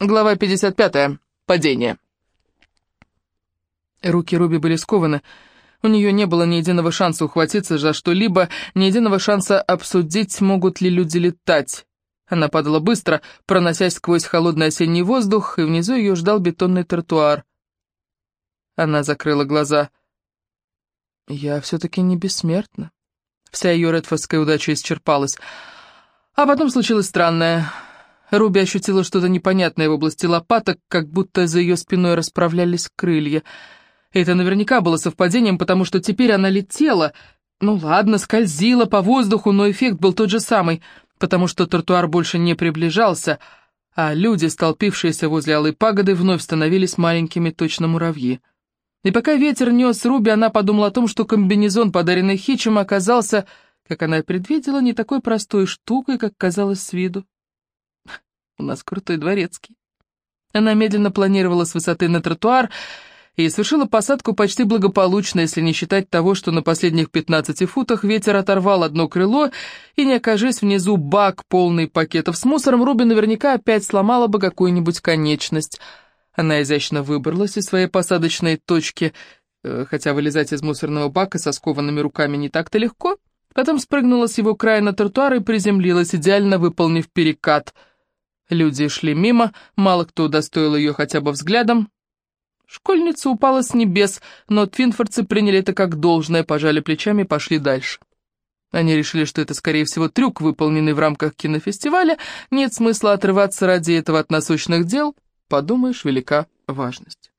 Глава 55. Падение. Руки Руби были скованы. У нее не было ни единого шанса ухватиться за что-либо, ни единого шанса обсудить, могут ли люди летать. Она падала быстро, проносясь сквозь холодный осенний воздух, и внизу ее ждал бетонный тротуар. Она закрыла глаза. «Я все-таки не бессмертна». Вся ее редфордская удача исчерпалась. А потом случилось странное. Руби ощутила что-то непонятное в области лопаток, как будто за ее спиной расправлялись крылья. Это наверняка было совпадением, потому что теперь она летела. Ну ладно, скользила по воздуху, но эффект был тот же самый, потому что тротуар больше не приближался, а люди, столпившиеся возле алой пагоды, вновь становились маленькими точно муравьи. И пока ветер нес Руби, она подумала о том, что комбинезон, подаренный Хитчем, оказался, как она и предвидела, не такой простой штукой, как казалось с виду. У нас крутой дворецкий. Она медленно планировала с высоты на тротуар и совершила посадку почти благополучно, если не считать того, что на последних 15 футах ветер оторвал одно крыло, и не окажись внизу бак, полный пакетов с мусором, Руби наверняка опять сломала бы какую-нибудь конечность. Она изящно выбралась из своей посадочной точки, э, хотя вылезать из мусорного бака со скованными руками не так-то легко, потом спрыгнула с его края на тротуар и приземлилась, идеально выполнив перекат — Люди шли мимо, мало кто удостоил ее хотя бы взглядом. Школьница упала с небес, но твинфордцы приняли это как должное, пожали плечами и пошли дальше. Они решили, что это, скорее всего, трюк, выполненный в рамках кинофестиваля. Нет смысла отрываться ради этого от насущных дел. Подумаешь, велика важность.